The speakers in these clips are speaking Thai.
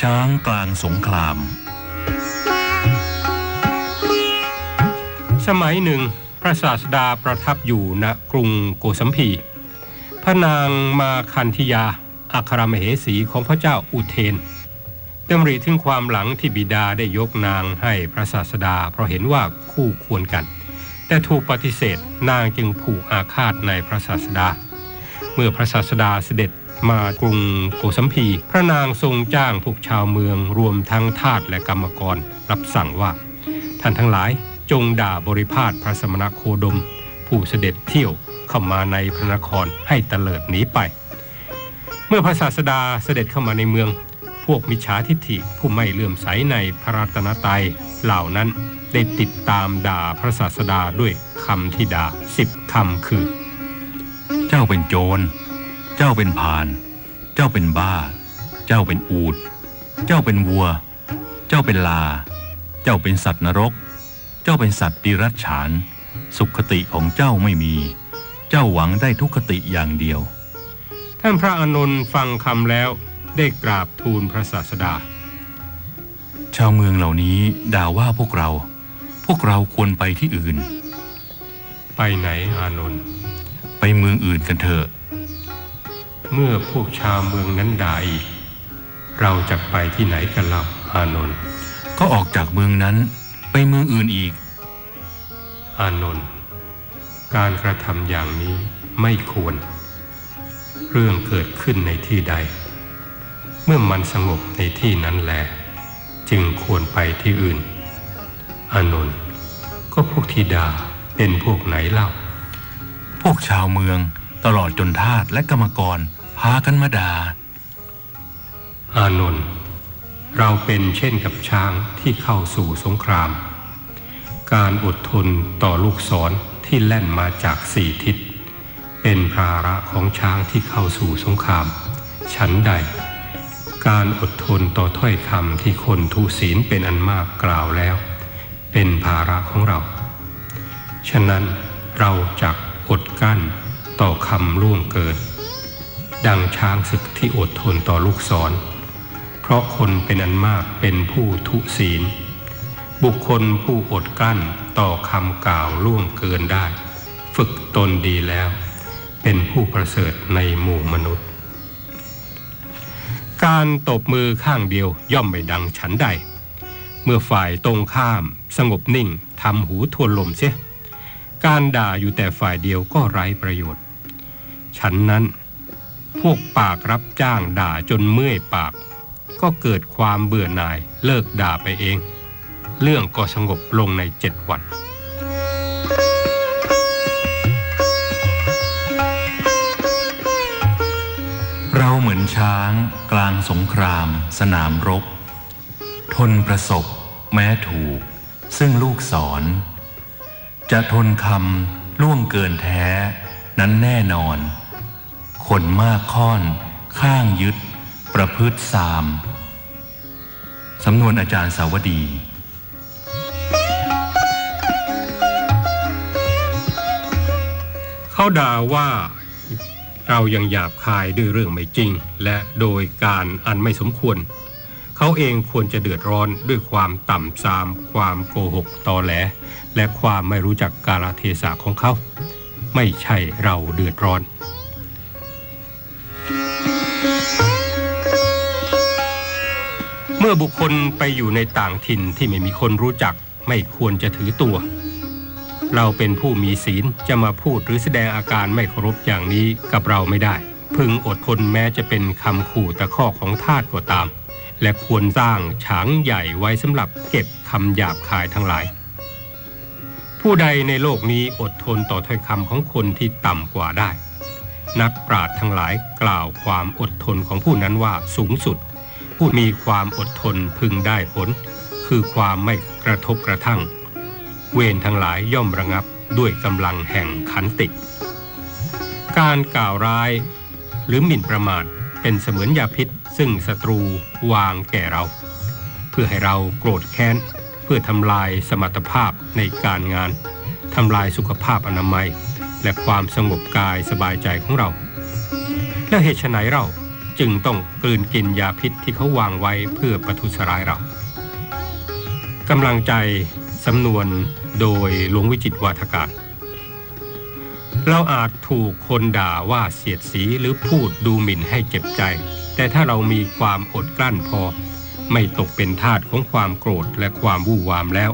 ช้างกลางสงคราม สมัยหนึ่ง พระศาสดาประทับอยู่ณกรุงโกสัมพี พระนางมาคันธิยาอัครมเหสีของพระเจ้าอุเทนดำริถึงความหลังที่บิดาได้ยกนางให้พระศาสดา เพราะเห็นว่าคู่ควรกัน แต่ถูกปฏิเสธนางจึงผูกอาฆาตในพระศาสดา เมื่อพระศาสดาเสด็จ มากรุงโกสัมพี พระนางทรงจ้างพวกชาวเมืองรวมทั้งทาสและกรรมกร รับสั่งว่า ท่านทั้งหลายจงด่าบริพาทพระสมณโคดม ผู้เสด็จเที่ยวเข้ามาในพระนครให้เตลิดหนีไป เมื่อพระศาสดาเสด็จเข้ามาในเมือง พวกมิจฉาทิฐิผู้ไม่เลื่อมใสในพระรัตนตรัยเหล่านั้นได้ติดตามด่าพระศาสดาด้วยคำที่ด่าสิบคำคือ เจ้าเป็นโจร เจ้าเป็นพาน เจ้าเป็นบ้า เจ้าเป็นอูด เจ้าเป็นวัว เจ้าเป็นลา เจ้าเป็นสัตว์นรก เจ้าเป็นสัตว์ดิรัจฉาน สุขติของเจ้าไม่มี เจ้าหวังได้ทุกขติอย่างเดียว ท่านพระอานนท์ฟังคำแล้วได้กราบทูลพระศาสดา ชาวเมืองเหล่านี้ด่าว่าพวกเรา พวกเราควรไปที่อื่น ไปไหนอานนท์ ไปเมืองอื่นกันเถอะ เมื่อพวกชาวเมืองนั้นด่าอีก เราจะไปที่ไหนกันเล่าอานนท์ก็ออกจากเมืองนั้นไปเมืองอื่นอีก อานนท์การกระทำอย่างนี้ไม่ควร เรื่องเกิดขึ้นในที่ใด เมื่อมันสงบในที่นั้นแลจึงควรไปที่อื่น อานนท์ก็พวกที่ด่าเป็นพวกไหนเล่า พวกชาวเมืองตลอดจนทาสและกรรมกร พากันมาด่า อานนท์เราเป็นเช่นกับช้างที่เข้าสู่สงคราม การอดทนต่อลูกศรที่แล่นมาจากสี่ทิศ เป็นภาระของช้างที่เข้าสู่สงคราม ฉันใด การอดทนต่อถ้อยคำที่คนทุศีลเป็นอันมากกล่าวแล้ว เป็นภาระของเรา ฉะนั้นเราจักอดกั้นต่อคำล่วงเกิน ดังช้างศึกที่อดทนต่อลูกศร เพราะคนเป็นอันมากเป็นผู้ทุศีล บุคคลผู้อดกั้นต่อคำกล่าวล่วงเกินได้ ฝึกตนดีแล้ว เป็นผู้ประเสริฐในหมู่มนุษย์ การตบมือข้างเดียวย่อมไม่ดังฉันใด เมื่อฝ่ายตรงข้ามสงบนิ่งทำหูทวนลมเสียการด่าอยู่แต่ฝ่ายเดียวก็ไร้ประโยชน์ ฉันนั้น พวกปากรับจ้างด่าจนเมื่อยปาก ก็เกิดความเบื่อหน่ายเลิกด่าไปเอง เรื่องก็สงบลงในเจ็ดวันเราเหมือนช้างกลางสงคราม สนามรบ ทนประสบ แม้ถูก ซึ่งลูกศรจะทนคำล่วงเกินแท้ นั้นแน่นอน คนมากค่อน ข้างยึด ประพฤติสาม สำนวนอาจารย์สาวดี เขาด่าว่าเรายังหยาบคายด้วยเรื่องไม่จริง และโดยการอันไม่สมควร เขาเองควรจะเดือดร้อนด้วยความต่ำซาม ความโกหกตอแหล และความไม่รู้จักกาลเทศะของเขา ไม่ใช่เราเดือดร้อน มื่อบุคคลไปอยู่ในต่างถิ่นที่ไม่มีคนรู้จักไม่ควรจะถือตัว เราเป็นผู้มีศีลจะมาพูดหรือแสดงอาการไม่เคารพอย่างนี้กับเราไม่ได้ พึงอดทนแม้จะเป็นคำขู่ตะข้อของทาสก็ตาม และควรสร้างฉางใหญ่ไว้สำหรับเก็บคำหยาบคายทั้งหลาย ผู้ใดในโลกนี้อดทนต่อถ้อยคำของคนที่ต่ำกว่าได้ นักปราชญ์ทั้งหลายกล่าวความอดทนของผู้นั้นว่าสูงสุด ผู้มีความอดทนพึงได้ผล คือความไม่กระทบกระทั่ง เวรทั้งหลายย่อมระงับด้วยกำลังแห่งขันติ การกล่าวร้ายหรือหมิ่นประมาทเป็นเสมือนยาพิษ ซึ่งศัตรูวางแก่เรา เพื่อให้เราโกรธแค้น เพื่อทำลายสมรรถภาพในการงานทำลายสุขภาพอนามัย และความสงบกายสบายใจของเรา แล้วเหตุไฉนเรา จึงต้องกลืนกินยาพิษที่เขาวางไว้เพื่อประทุษร้ายเรากำลังใจสำนวนโดยหลวงวิจิตวาทการเราอาจถูกคนด่าว่าเสียดสีหรือพูดดูหมิ่นให้เจ็บใจ แต่ถ้าเรามีความอดกลั้นพอ ไม่ตกเป็นทาสของความโกรธและความวู่วามแล้ว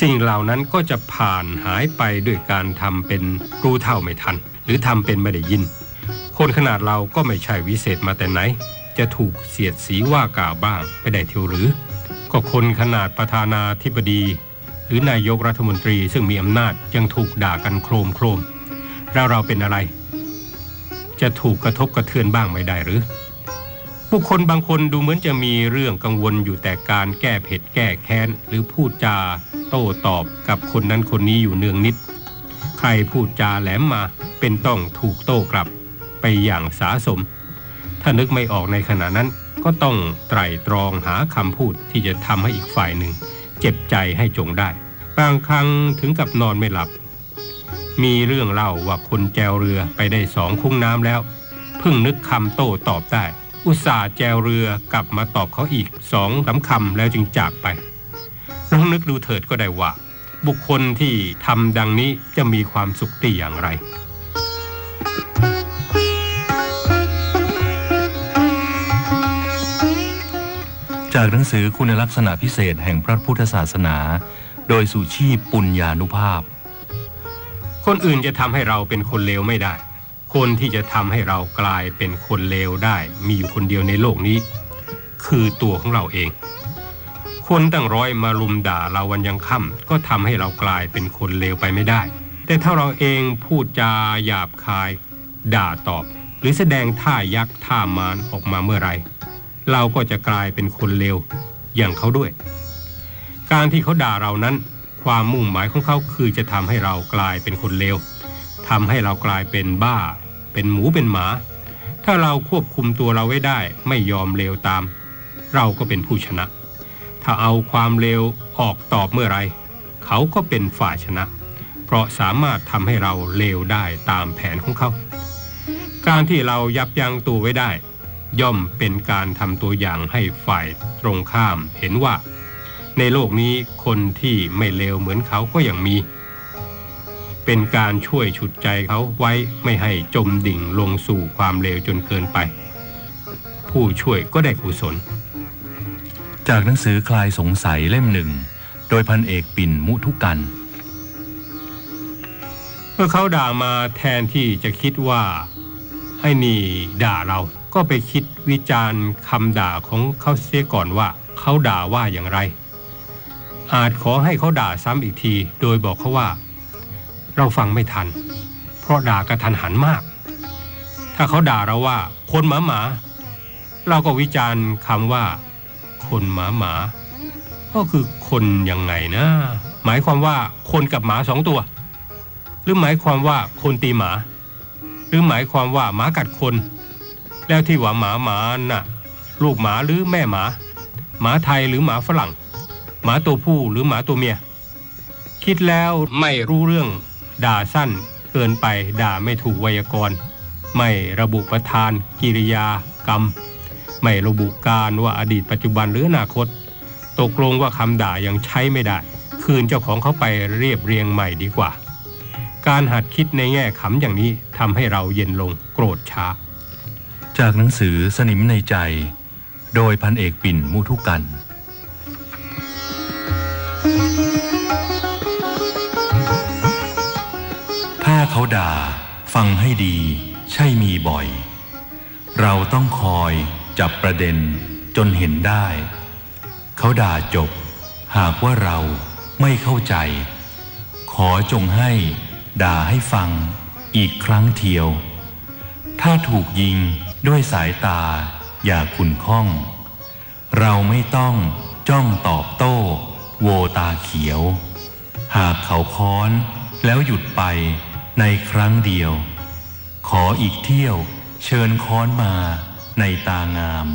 สิ่งเหล่านั้นก็จะผ่านหายไปด้วยการทำเป็นรู้เท่าไม่ทัน หรือทำเป็นไม่ได้ยิน คนขนาดเราก็ไม่ใช่วิเศษมาแต่ไหน จะถูกเสียดสีว่ากล่าวบ้างไม่ได้เทียวหรือ ก็คนขนาดประธานาธิบดี หรือนายกรัฐมนตรีซึ่งมีอำนาจยังถูกด่ากันโครมโครมแล้วเราเป็นอะไร จะถูกกระทบกระเทือนบ้างไม่ได้หรือบุคคลบางคนดูเหมือนจะมีเรื่องกังวลอยู่แต่การแก้เผ็ดแก้แค้น หรือพูดจาโต้ตอบกับคนนั้นคนนี้อยู่เนืองนิด ใครพูดจาแหลมมาเป็นต้องถูกโต้กลับ ไปอย่างสาสม ถ้านึกไม่ออกในขณะนั้นก็ต้องไตร่ตรองหาคำพูดที่จะทำให้อีกฝ่ายหนึ่ง เจ็บใจให้จงได้ บางครั้งถึงกับนอนไม่หลับ มีเรื่องเล่าว่าคนแจวเรือไปได้สองคุ้งน้ำแล้ว เพิ่งนึกคำโต้ตอบได้ อุตส่าห์แจวเรือกลับมาตอบเขาอีกสองสามคำแล้วจึงจากไปลองนึกดูเถิดก็ได้ว่า บุคคลที่ทำดังนี้จะมีความสุขที่อย่างไร จากหนังสือคุณลักษณะพิเศษแห่งพระพุทธศาสนา โดยสุชีพปุญญานุภาพ คนอื่นจะทำให้เราเป็นคนเลวไม่ได้ คนที่จะทำให้เรากลายเป็นคนเลวได้ มีอยู่คนเดียวในโลกนี้ คือตัวของเราเอง คนตั้งร้อยมาลุมด่าเราวันยังค่ำก็ทำให้เรากลายเป็นคนเลวไปไม่ได้ แต่ถ้าเราเองพูดจาหยาบคาย ด่าตอบ หรือแสดงท่ายักษ์ท่ามารออกมาเมื่อไหร เราก็จะกลายเป็นคนเลวอย่างเขาด้วย การที่เขาด่าเรานั้น ความมุ่งหมายของเขาคือจะทำให้เรากลายเป็นคนเลวทำให้เรากลายเป็นบ้า เป็นหมูเป็นหมา ถ้าเราควบคุมตัวเราไว้ได้ ไม่ยอมเลวตาม เราก็เป็นผู้ชนะ ถ้าเอาความเลวออกตอบเมื่อไร เขาก็เป็นฝ่ายชนะ เพราะสามารถทำให้เราเลวได้ตามแผนของเขา การที่เรายับยั้งตัวไว้ได้ ย่อมเป็นการทำตัวอย่างให้ฝ่ายตรงข้ามเห็นว่า ในโลกนี้คนที่ไม่เลวเหมือนเขาก็ยังมี เป็นการช่วยฉุดใจเขาไว้ไม่ให้จมดิ่งลงสู่ความเลวจนเกินไป ผู้ช่วยก็ได้กุศล จากหนังสือคลายสงสัยเล่มหนึ่ง โดยพันเอกปิ่นมุทุกันเมื่อเขาด่ามาแทนที่จะคิดว่า ให้นี่ด่าเรา ก็ไปคิดวิจารณ์คำด่าของเขาเสียก่อนว่าเขาด่าว่าอย่างไร อาจขอให้เขาด่าซ้ำอีกที โดยบอกเขาว่า เราฟังไม่ทัน เพราะด่ากระทันหันมาก ถ้าเขาด่าเราว่า คนหมาหมา เราก็วิจารณ์คำว่า คนหมาหมา ก็คือคนยังไงนะ หมายความว่าคนกับหมาสองตัว หรือหมายความว่าคนตีหมา หรือหมายความว่าหมากัดคน แล้วที่ว่าหมาหมาน่ะ ลูกหมาหรือแม่หมา หมาไทยหรือหมาฝรั่ง หมาตัวผู้หรือหมาตัวเมีย คิดแล้วไม่รู้เรื่องด่าสั้นเกินไปด่าไม่ถูกไวยากรณ์ ไม่ระบุประธาน กิริยากรรม ไม่ระบุการว่าอดีตปัจจุบันหรืออนาคต ตกลงว่าคำด่ายังใช้ไม่ได้ คืนเจ้าของเขาไปเรียบเรียงใหม่ดีกว่า การหัดคิดในแง่ขำอย่างนี้ทำให้เราเย็นลงโกรธช้า จากหนังสือสนิมในใจ โดยพันเอกปิ่นมุทุกัน ถ้าเขาด่าฟังให้ดี ใช่มีบ่อย เราต้องคอยจับประเด็นจนเห็นได้ เขาด่าจบ หากว่าเราไม่เข้าใจ ขอจงให้ด่าให้ฟังอีกครั้งเทียว ถ้าถูกยิง ด้วยสายตาอย่าขุนข้อง เราไม่ต้องจ้องตอบโต้ โวตาเขียว หากเขาค้อนแล้วหยุดไปในครั้งเดียว ขออีกเที่ยวเชิญค้อนมาในตางาม